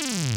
Mm.